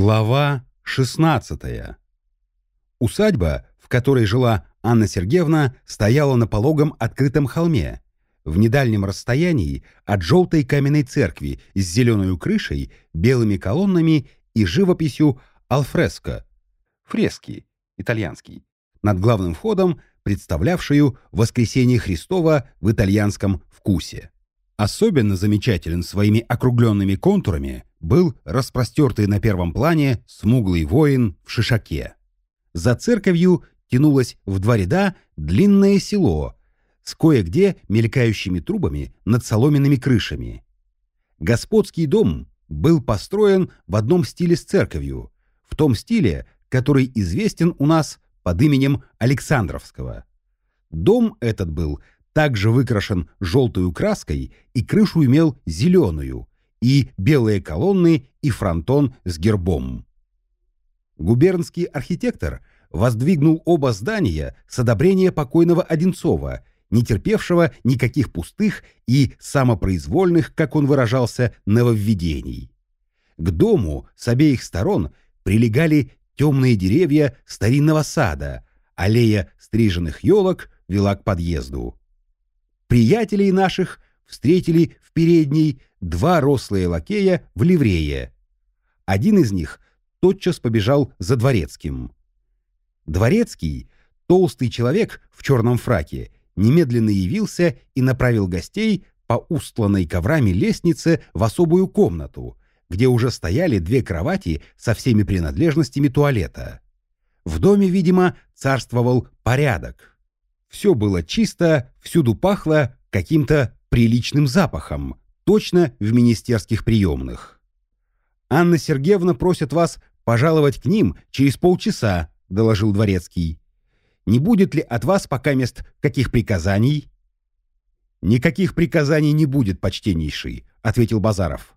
Глава 16 Усадьба, в которой жила Анна Сергеевна, стояла на пологом открытом холме, в недальнем расстоянии от желтой каменной церкви с зеленой крышей, белыми колоннами и живописью алфреско, фрески, итальянский, над главным входом, представлявшую воскресение Христова в итальянском вкусе. Особенно замечателен своими округленными контурами был распростертый на первом плане смуглый воин в шишаке. За церковью тянулось в два ряда длинное село с кое-где мелькающими трубами над соломенными крышами. Господский дом был построен в одном стиле с церковью, в том стиле, который известен у нас под именем Александровского. Дом этот был также выкрашен желтой краской и крышу имел зеленую, и белые колонны, и фронтон с гербом. Губернский архитектор воздвигнул оба здания с одобрения покойного Одинцова, не терпевшего никаких пустых и самопроизвольных, как он выражался, нововведений. К дому с обеих сторон прилегали темные деревья старинного сада, аллея стриженных елок вела к подъезду. Приятелей наших встретили в передней два рослые лакея в ливрее. Один из них тотчас побежал за дворецким. Дворецкий, толстый человек в черном фраке, немедленно явился и направил гостей по устланной коврами лестнице в особую комнату, где уже стояли две кровати со всеми принадлежностями туалета. В доме, видимо, царствовал порядок. Все было чисто, всюду пахло каким-то приличным запахом, точно в министерских приемных. «Анна Сергеевна просит вас пожаловать к ним через полчаса», — доложил Дворецкий. «Не будет ли от вас пока мест каких приказаний?» «Никаких приказаний не будет, почтеннейший», — ответил Базаров.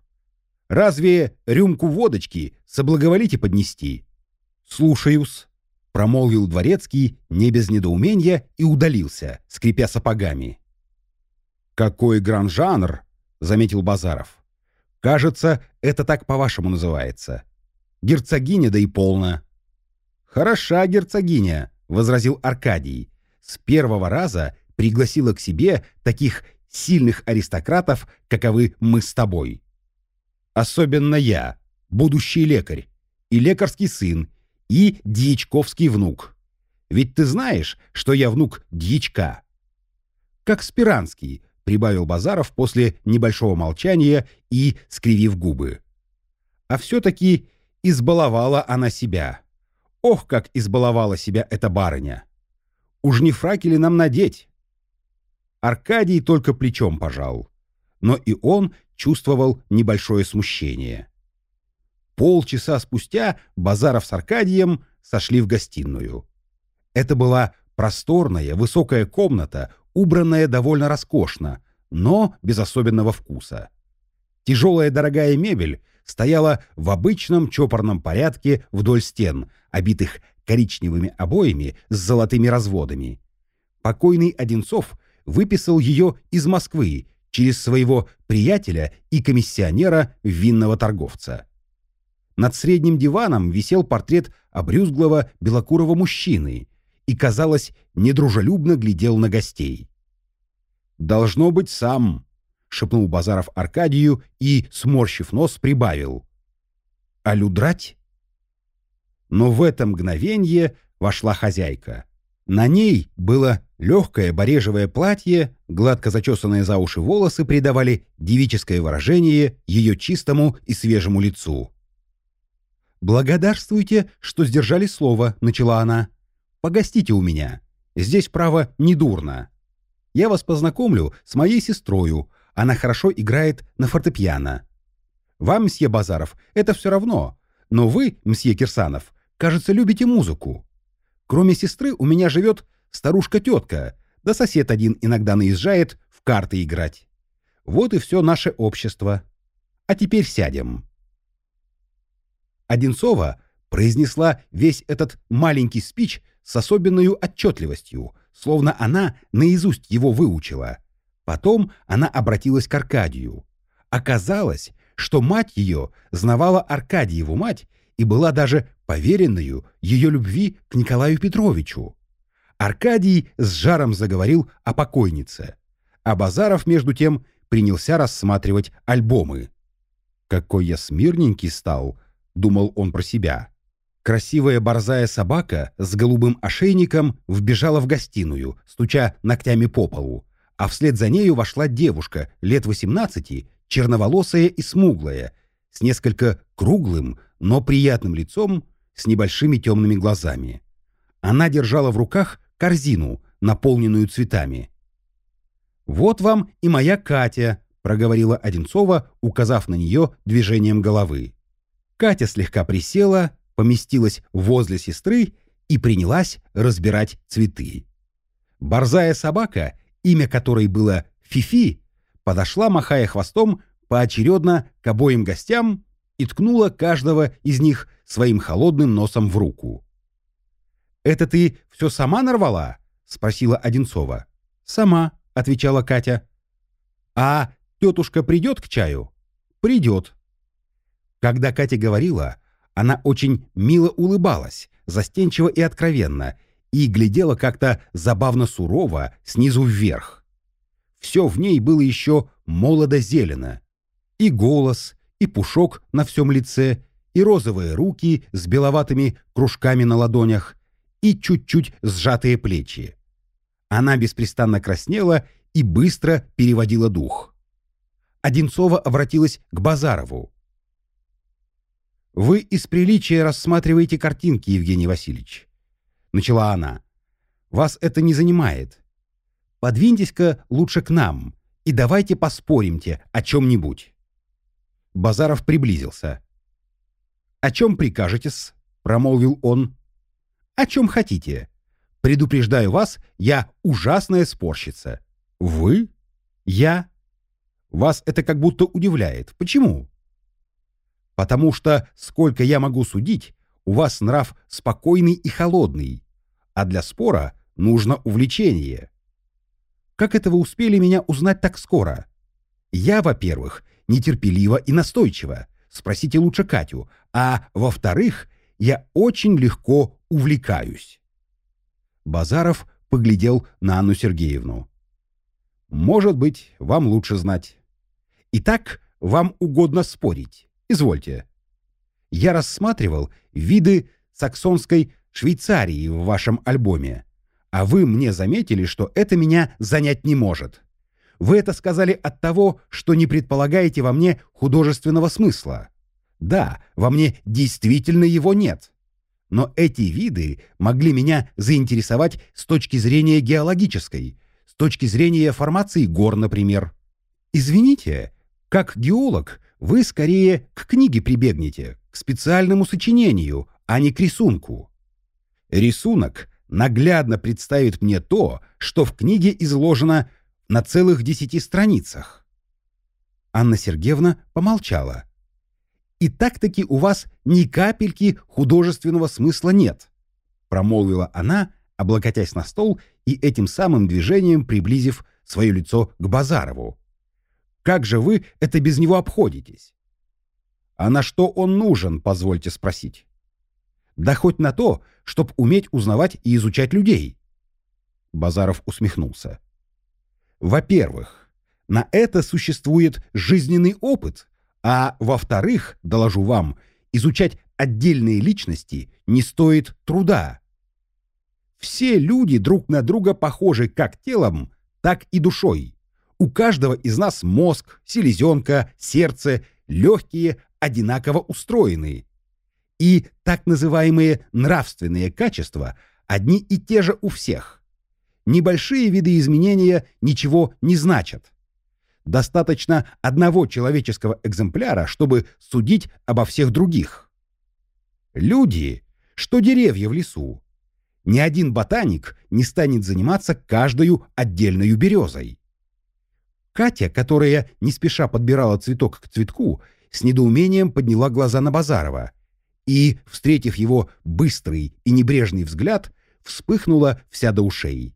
«Разве рюмку водочки соблаговолите поднести?» «Слушаюсь» промолвил дворецкий не без недоумения и удалился, скрипя сапогами. «Какой гран-жанр!» — заметил Базаров. «Кажется, это так по-вашему называется. Герцогиня да и полна». «Хороша герцогиня», — возразил Аркадий. «С первого раза пригласила к себе таких сильных аристократов, каковы мы с тобой. Особенно я, будущий лекарь, и лекарский сын, и дьячковский внук. Ведь ты знаешь, что я внук дьячка. Как Спиранский, прибавил Базаров после небольшого молчания и скривив губы. А все-таки избаловала она себя. Ох, как избаловала себя эта барыня! Уж не фраки ли нам надеть? Аркадий только плечом пожал. Но и он чувствовал небольшое смущение. Полчаса спустя Базаров с Аркадием сошли в гостиную. Это была просторная, высокая комната, убранная довольно роскошно, но без особенного вкуса. Тяжелая дорогая мебель стояла в обычном чопорном порядке вдоль стен, обитых коричневыми обоями с золотыми разводами. Покойный Одинцов выписал ее из Москвы через своего приятеля и комиссионера винного торговца. Над средним диваном висел портрет обрюзглого белокурого мужчины и, казалось, недружелюбно глядел на гостей. «Должно быть сам», — шепнул Базаров Аркадию и, сморщив нос, прибавил. «А людрать?» Но в это мгновенье вошла хозяйка. На ней было легкое барежевое платье, гладко зачесанные за уши волосы придавали девическое выражение ее чистому и свежему лицу. «Благодарствуйте, что сдержали слово», — начала она. «Погостите у меня. Здесь, право, не дурно. Я вас познакомлю с моей сестрою. Она хорошо играет на фортепиано. Вам, мсье Базаров, это все равно. Но вы, мсье Кирсанов, кажется, любите музыку. Кроме сестры у меня живет старушка-тетка, да сосед один иногда наезжает в карты играть. Вот и все наше общество. А теперь сядем». Одинцова произнесла весь этот маленький спич с особенной отчетливостью, словно она наизусть его выучила. Потом она обратилась к Аркадию. Оказалось, что мать ее знавала Аркадьеву мать и была даже поверенную ее любви к Николаю Петровичу. Аркадий с жаром заговорил о покойнице, а Базаров, между тем, принялся рассматривать альбомы. «Какой я смирненький стал», — думал он про себя. Красивая борзая собака с голубым ошейником вбежала в гостиную, стуча ногтями по полу, а вслед за нею вошла девушка лет 18, черноволосая и смуглая, с несколько круглым, но приятным лицом, с небольшими темными глазами. Она держала в руках корзину, наполненную цветами. «Вот вам и моя Катя», — проговорила Одинцова, указав на нее движением головы. Катя слегка присела, поместилась возле сестры и принялась разбирать цветы. Борзая собака, имя которой было Фифи, подошла, махая хвостом, поочередно к обоим гостям и ткнула каждого из них своим холодным носом в руку. «Это ты все сама нарвала?» — спросила Одинцова. «Сама», — отвечала Катя. «А тетушка придет к чаю?» «Придет». Когда Катя говорила, она очень мило улыбалась, застенчиво и откровенно, и глядела как-то забавно сурово снизу вверх. Все в ней было еще молодо-зелено. И голос, и пушок на всем лице, и розовые руки с беловатыми кружками на ладонях, и чуть-чуть сжатые плечи. Она беспрестанно краснела и быстро переводила дух. Одинцова обратилась к Базарову. «Вы из приличия рассматриваете картинки, Евгений Васильевич», — начала она. «Вас это не занимает. Подвиньтесь-ка лучше к нам и давайте поспоримте о чем-нибудь». Базаров приблизился. «О чем прикажете-с?» — промолвил он. «О чем хотите. Предупреждаю вас, я ужасная спорщица». «Вы? Я?» «Вас это как будто удивляет. Почему?» Потому что, сколько я могу судить, у вас нрав спокойный и холодный, а для спора нужно увлечение. Как это вы успели меня узнать так скоро? Я, во-первых, нетерпеливо и настойчиво, спросите лучше Катю, а во-вторых, я очень легко увлекаюсь. Базаров поглядел на Анну Сергеевну. «Может быть, вам лучше знать. Итак, вам угодно спорить. Извольте. Я рассматривал виды саксонской Швейцарии в вашем альбоме, а вы мне заметили, что это меня занять не может. Вы это сказали от того, что не предполагаете во мне художественного смысла. Да, во мне действительно его нет. Но эти виды могли меня заинтересовать с точки зрения геологической, с точки зрения формации гор, например. Извините, как геолог вы скорее к книге прибегнете, к специальному сочинению, а не к рисунку. Рисунок наглядно представит мне то, что в книге изложено на целых десяти страницах. Анна Сергеевна помолчала. «И так-таки у вас ни капельки художественного смысла нет», промолвила она, облокотясь на стол и этим самым движением приблизив свое лицо к Базарову. Как же вы это без него обходитесь? А на что он нужен, позвольте спросить? Да хоть на то, чтобы уметь узнавать и изучать людей. Базаров усмехнулся. Во-первых, на это существует жизненный опыт, а во-вторых, доложу вам, изучать отдельные личности не стоит труда. Все люди друг на друга похожи как телом, так и душой. У каждого из нас мозг, селезенка, сердце, легкие одинаково устроены. И так называемые нравственные качества одни и те же у всех. Небольшие виды изменения ничего не значат. Достаточно одного человеческого экземпляра, чтобы судить обо всех других. Люди, что деревья в лесу. Ни один ботаник не станет заниматься каждой отдельной березой. Катя, которая не спеша подбирала цветок к цветку, с недоумением подняла глаза на Базарова и, встретив его быстрый и небрежный взгляд, вспыхнула вся до ушей.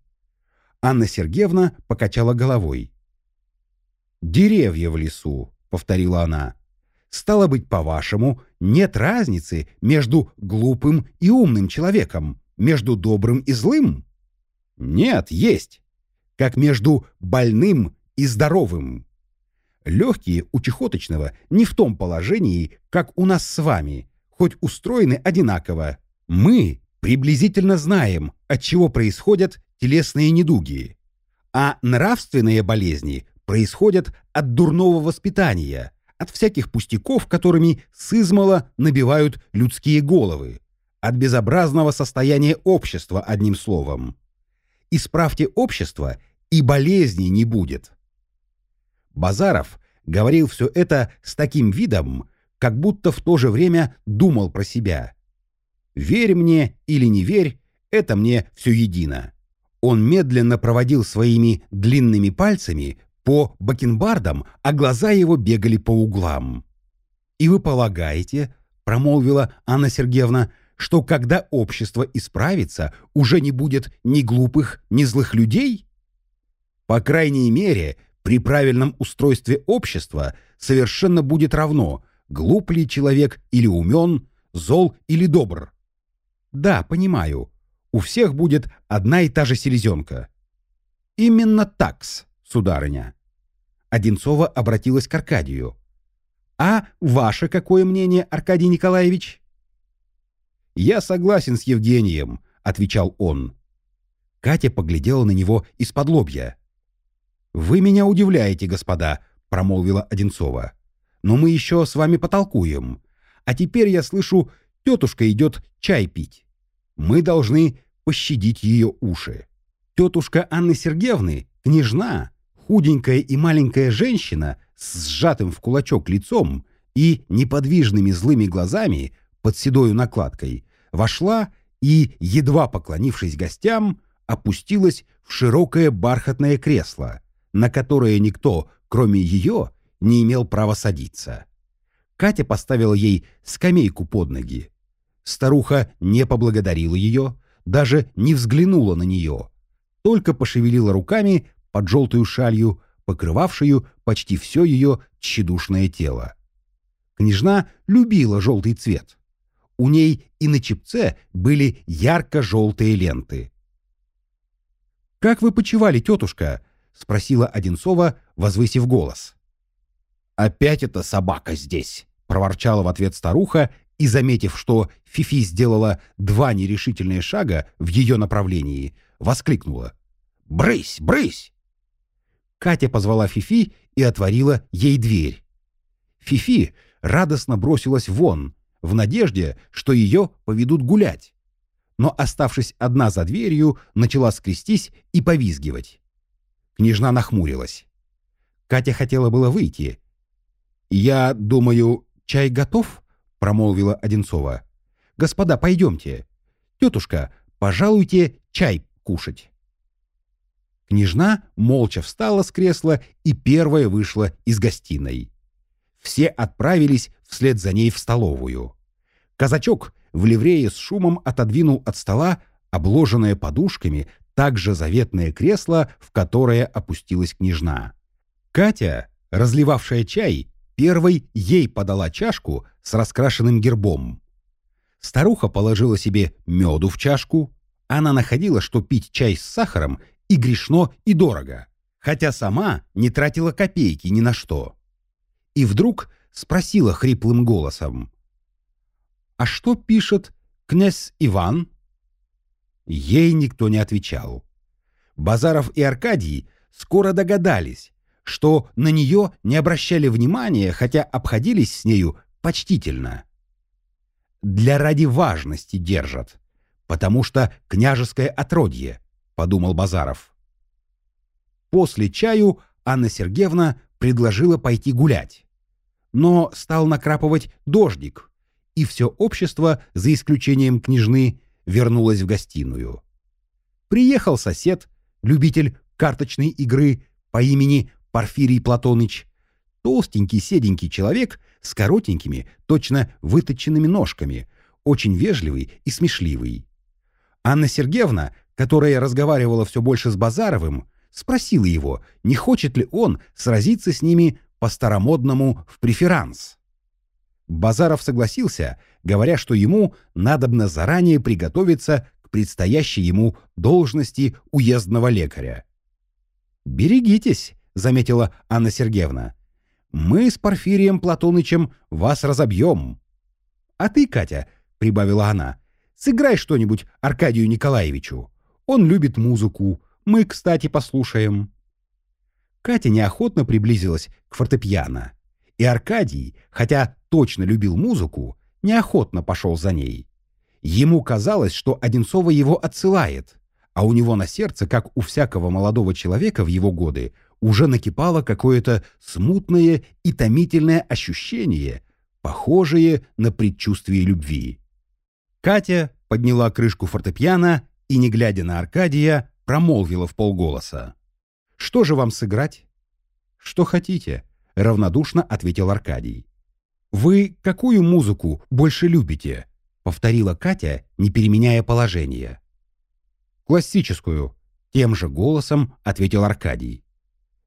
Анна Сергеевна покачала головой. «Деревья в лесу», — повторила она. Стало быть, по-вашему, нет разницы между глупым и умным человеком, между добрым и злым? Нет, есть. Как между больным и здоровым. Легкие у чехоточного не в том положении, как у нас с вами, хоть устроены одинаково. Мы приблизительно знаем, от чего происходят телесные недуги, а нравственные болезни происходят от дурного воспитания, от всяких пустяков, которыми сызмало набивают людские головы, от безобразного состояния общества, одним словом. Исправьте общество, и болезни не будет. Базаров говорил все это с таким видом, как будто в то же время думал про себя. «Верь мне или не верь, это мне все едино». Он медленно проводил своими длинными пальцами по бакенбардам, а глаза его бегали по углам. «И вы полагаете, — промолвила Анна Сергеевна, — что когда общество исправится, уже не будет ни глупых, ни злых людей? По крайней мере, при правильном устройстве общества совершенно будет равно, глуп ли человек или умен, зол или добр. Да, понимаю, у всех будет одна и та же селезенка. Именно такс, сударыня. Одинцова обратилась к Аркадию. «А ваше какое мнение, Аркадий Николаевич?» «Я согласен с Евгением», — отвечал он. Катя поглядела на него из-под лобья. «Вы меня удивляете, господа», — промолвила Одинцова. «Но мы еще с вами потолкуем. А теперь я слышу, тетушка идет чай пить. Мы должны пощадить ее уши. Тетушка Анны Сергеевны, княжна, Худенькая и маленькая женщина с сжатым в кулачок лицом и неподвижными злыми глазами под седою накладкой вошла и, едва поклонившись гостям, опустилась в широкое бархатное кресло, на которое никто, кроме ее, не имел права садиться. Катя поставила ей скамейку под ноги. Старуха не поблагодарила ее, даже не взглянула на нее, только пошевелила руками, под желтую шалью, покрывавшую почти все ее тщедушное тело. Княжна любила желтый цвет. У ней и на чепце были ярко-желтые ленты. «Как вы почивали, тетушка?» — спросила Одинцова, возвысив голос. «Опять эта собака здесь!» — проворчала в ответ старуха и, заметив, что Фифи сделала два нерешительные шага в ее направлении, воскликнула. «Брысь, брысь! Катя позвала Фифи и отворила ей дверь. Фифи радостно бросилась вон, в надежде, что ее поведут гулять. Но, оставшись одна за дверью, начала скрестись и повизгивать. Княжна нахмурилась. Катя хотела было выйти. «Я думаю, чай готов?» — промолвила Одинцова. «Господа, пойдемте. Тетушка, пожалуйте чай кушать». Княжна молча встала с кресла и первая вышла из гостиной. Все отправились вслед за ней в столовую. Казачок в ливрее с шумом отодвинул от стола обложенное подушками также заветное кресло, в которое опустилась княжна. Катя, разливавшая чай, первой ей подала чашку с раскрашенным гербом. Старуха положила себе меду в чашку. Она находила, что пить чай с сахаром и грешно, и дорого, хотя сама не тратила копейки ни на что. И вдруг спросила хриплым голосом. «А что пишет князь Иван?» Ей никто не отвечал. Базаров и Аркадий скоро догадались, что на нее не обращали внимания, хотя обходились с нею почтительно. Для ради важности держат, потому что княжеское отродье — подумал Базаров. После чаю Анна Сергеевна предложила пойти гулять. Но стал накрапывать дождик, и все общество, за исключением княжны, вернулось в гостиную. Приехал сосед, любитель карточной игры по имени Порфирий Платоныч, толстенький седенький человек с коротенькими, точно выточенными ножками, очень вежливый и смешливый. Анна Сергеевна которая разговаривала все больше с Базаровым, спросила его, не хочет ли он сразиться с ними по-старомодному в преферанс. Базаров согласился, говоря, что ему надобно заранее приготовиться к предстоящей ему должности уездного лекаря. «Берегитесь», — заметила Анна Сергеевна. «Мы с Порфирием Платонычем вас разобьем». «А ты, Катя», — прибавила она, — «сыграй что-нибудь Аркадию Николаевичу. Он любит музыку. Мы, кстати, послушаем». Катя неохотно приблизилась к фортепиано. И Аркадий, хотя точно любил музыку, неохотно пошел за ней. Ему казалось, что Одинцова его отсылает, а у него на сердце, как у всякого молодого человека в его годы, уже накипало какое-то смутное и томительное ощущение, похожее на предчувствие любви. Катя подняла крышку фортепиано и, не глядя на Аркадия, промолвила в полголоса. «Что же вам сыграть?» «Что хотите», — равнодушно ответил Аркадий. «Вы какую музыку больше любите?» — повторила Катя, не переменяя положение. «Классическую», — тем же голосом ответил Аркадий.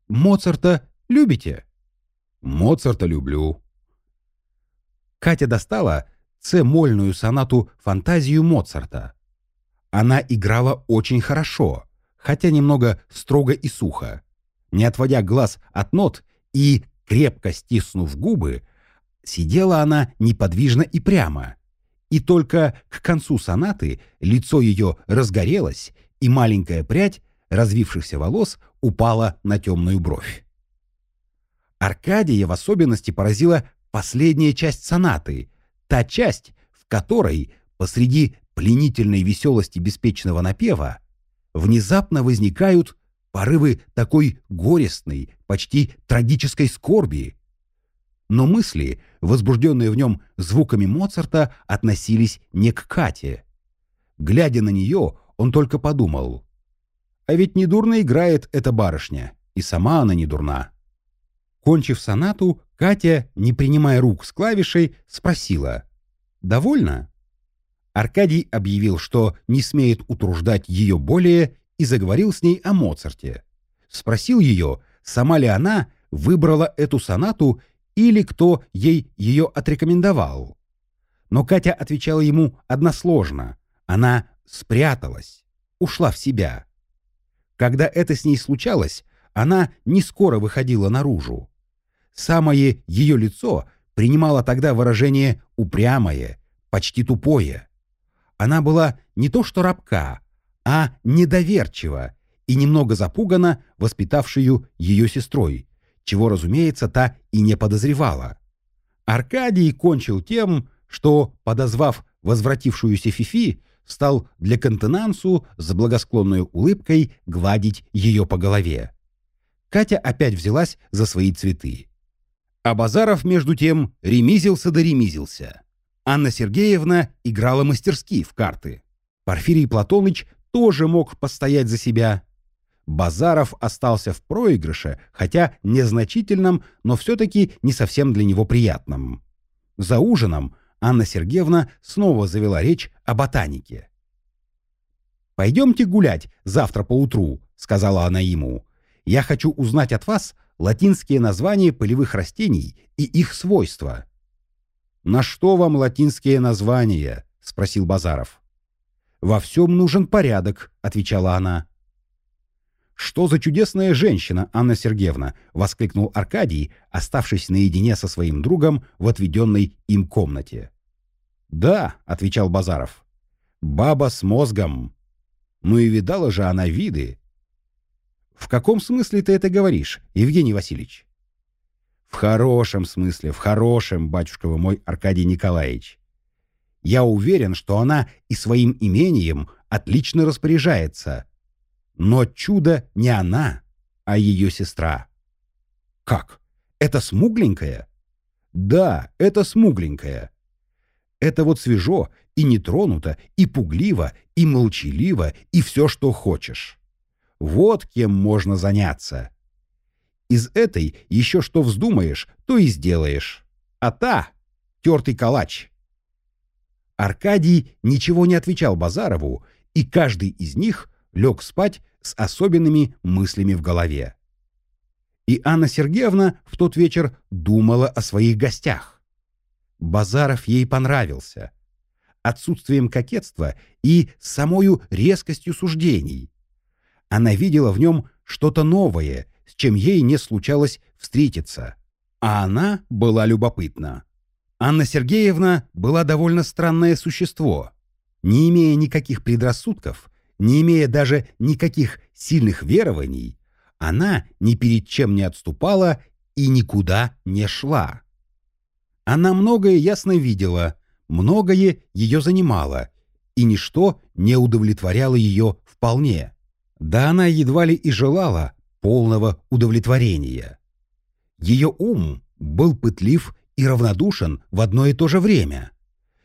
«Моцарта любите?» «Моцарта люблю». Катя достала С-мольную сонату «Фантазию Моцарта». Она играла очень хорошо, хотя немного строго и сухо. Не отводя глаз от нот и крепко стиснув губы, сидела она неподвижно и прямо. И только к концу сонаты лицо ее разгорелось, и маленькая прядь развившихся волос упала на темную бровь. Аркадия в особенности поразила последняя часть сонаты, та часть, в которой посреди пленительной веселости беспечного напева внезапно возникают порывы такой горестной, почти трагической скорби. Но мысли, возбужденные в нем звуками Моцарта, относились не к Кате. Глядя на нее, он только подумал. А ведь недурно играет эта барышня, и сама она не дурна. Кончив сонату, Катя, не принимая рук с клавишей, спросила. «Довольно?» Аркадий объявил, что не смеет утруждать ее более, и заговорил с ней о Моцарте. Спросил ее, сама ли она выбрала эту сонату или кто ей ее отрекомендовал. Но Катя отвечала ему односложно. Она спряталась, ушла в себя. Когда это с ней случалось, она не скоро выходила наружу. Самое ее лицо принимало тогда выражение упрямое, почти тупое. Она была не то что рабка, а недоверчива и немного запугана воспитавшую ее сестрой, чего, разумеется, та и не подозревала. Аркадий кончил тем, что, подозвав возвратившуюся Фифи, стал для контенансу с благосклонной улыбкой гладить ее по голове. Катя опять взялась за свои цветы. А Базаров, между тем, ремизился да ремизился. Анна Сергеевна играла мастерски в карты. Порфирий Платоныч тоже мог постоять за себя. Базаров остался в проигрыше, хотя незначительном, но все-таки не совсем для него приятном. За ужином Анна Сергеевна снова завела речь о ботанике. «Пойдемте гулять завтра поутру», — сказала она ему. «Я хочу узнать от вас латинские названия полевых растений и их свойства». «На что вам латинские названия?» — спросил Базаров. «Во всем нужен порядок», — отвечала она. «Что за чудесная женщина, Анна Сергеевна!» — воскликнул Аркадий, оставшись наедине со своим другом в отведенной им комнате. «Да», — отвечал Базаров, — «баба с мозгом. Ну и видала же она виды». «В каком смысле ты это говоришь, Евгений Васильевич?» «В хорошем смысле, в хорошем, батюшка вы мой Аркадий Николаевич. Я уверен, что она и своим имением отлично распоряжается, но чудо не она, а ее сестра. Как? Это смугленькая? Да, это смугленькая. Это вот свежо и не тронуто, и пугливо, и молчаливо, и все, что хочешь. Вот кем можно заняться. Из этой еще что вздумаешь, то и сделаешь. А та — тертый калач. Аркадий ничего не отвечал Базарову, и каждый из них лег спать с особенными мыслями в голове. И Анна Сергеевна в тот вечер думала о своих гостях. Базаров ей понравился. Отсутствием кокетства и самою резкостью суждений. Она видела в нем что-то новое, с чем ей не случалось встретиться. А она была любопытна. Анна Сергеевна была довольно странное существо. Не имея никаких предрассудков, не имея даже никаких сильных верований, она ни перед чем не отступала и никуда не шла. Она многое ясно видела, многое ее занимало, и ничто не удовлетворяло ее вполне. Да она едва ли и желала полного удовлетворения. Ее ум был пытлив и равнодушен в одно и то же время.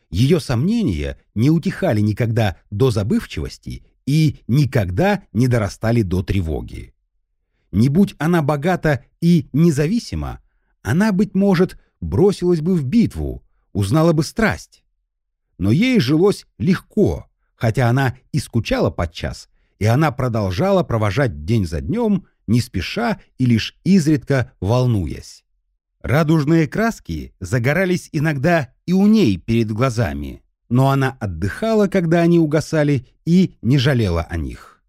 Ее сомнения не утихали никогда до забывчивости и никогда не дорастали до тревоги. Не будь она богата и независима, она, быть может, бросилась бы в битву, узнала бы страсть. Но ей жилось легко, хотя она и скучала подчас, и она продолжала провожать день за днем, не спеша и лишь изредка волнуясь. Радужные краски загорались иногда и у ней перед глазами, но она отдыхала, когда они угасали, и не жалела о них.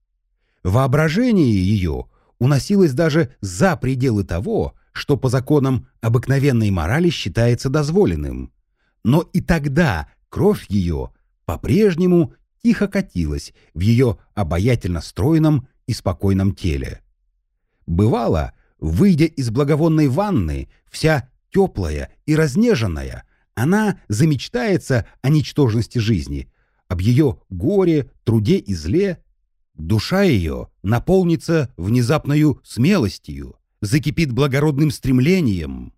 Воображение ее уносилось даже за пределы того, что по законам обыкновенной морали считается дозволенным. Но и тогда кровь ее по-прежнему тихо катилась в ее обаятельно стройном и спокойном теле. Бывало, выйдя из благовонной ванны, вся теплая и разнеженная, она замечтается о ничтожности жизни, об ее горе, труде и зле. Душа ее наполнится внезапною смелостью, закипит благородным стремлением.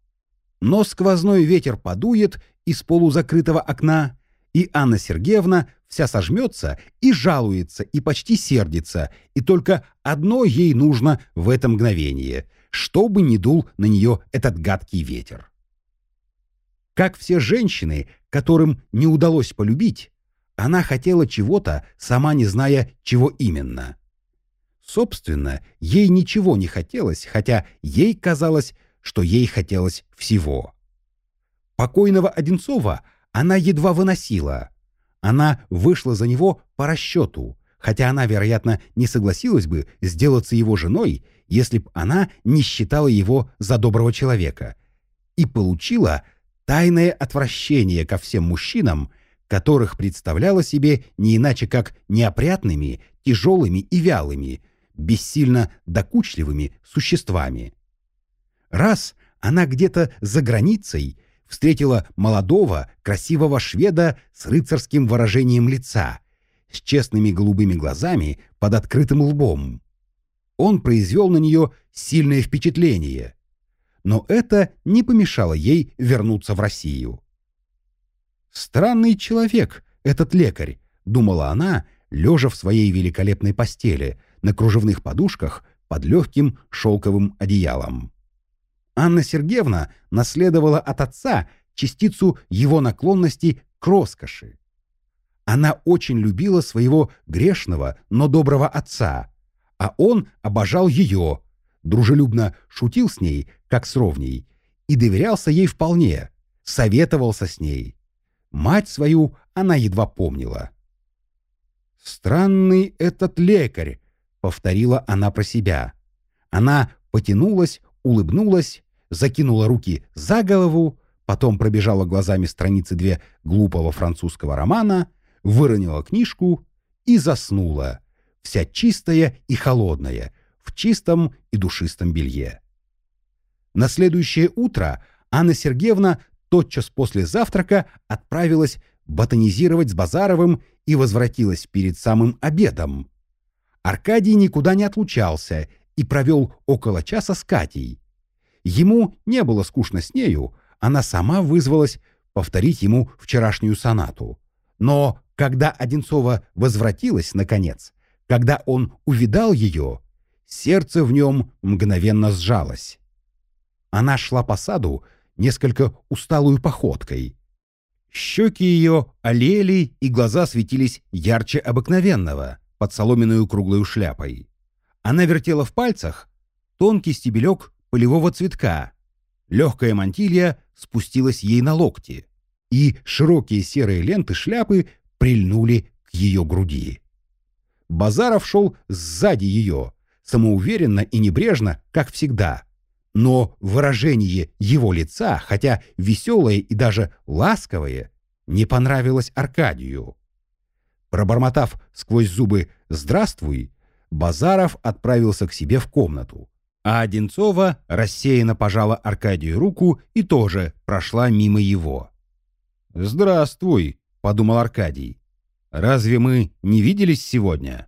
Но сквозной ветер подует из полузакрытого окна, и Анна Сергеевна вся сожмется и жалуется, и почти сердится, и только одно ей нужно в это мгновение, чтобы не дул на нее этот гадкий ветер. Как все женщины, которым не удалось полюбить, она хотела чего-то, сама не зная, чего именно. Собственно, ей ничего не хотелось, хотя ей казалось, что ей хотелось всего. Покойного Одинцова она едва выносила. Она вышла за него по расчету, хотя она, вероятно, не согласилась бы сделаться его женой, если б она не считала его за доброго человека, и получила тайное отвращение ко всем мужчинам, которых представляла себе не иначе как неопрятными, тяжелыми и вялыми, бессильно докучливыми существами. Раз она где-то за границей встретила молодого, красивого шведа с рыцарским выражением лица, с честными голубыми глазами под открытым лбом. Он произвел на нее сильное впечатление, но это не помешало ей вернуться в Россию. «Странный человек, этот лекарь», — думала она, лежа в своей великолепной постели, на кружевных подушках под легким шелковым одеялом. Анна Сергеевна наследовала от отца частицу его наклонности к роскоши. Она очень любила своего грешного, но доброго отца, а он обожал ее, дружелюбно шутил с ней, как с ровней, и доверялся ей вполне, советовался с ней. Мать свою она едва помнила. «Странный этот лекарь», — повторила она про себя. Она потянулась, улыбнулась, закинула руки за голову, потом пробежала глазами страницы две глупого французского романа, выронила книжку и заснула, вся чистая и холодная, в чистом и душистом белье. На следующее утро Анна Сергеевна тотчас после завтрака отправилась ботанизировать с Базаровым и возвратилась перед самым обедом. Аркадий никуда не отлучался и провел около часа с Катей. Ему не было скучно с нею, она сама вызвалась повторить ему вчерашнюю сонату. Но когда Одинцова возвратилась, наконец, когда он увидал ее, сердце в нем мгновенно сжалось. Она шла по саду несколько усталую походкой. Щеки ее олели, и глаза светились ярче обыкновенного под соломенную круглую шляпой. Она вертела в пальцах тонкий стебелек полевого цветка. Легкая мантилья спустилась ей на локти. и широкие серые ленты шляпы прильнули к ее груди. Базаров шел сзади ее, самоуверенно и небрежно, как всегда. Но выражение его лица, хотя веселое и даже ласковое, не понравилось Аркадию. Пробормотав сквозь зубы «Здравствуй», Базаров отправился к себе в комнату, а Одинцова рассеянно пожала Аркадию руку и тоже прошла мимо его. «Здравствуй», — подумал Аркадий. «Разве мы не виделись сегодня?»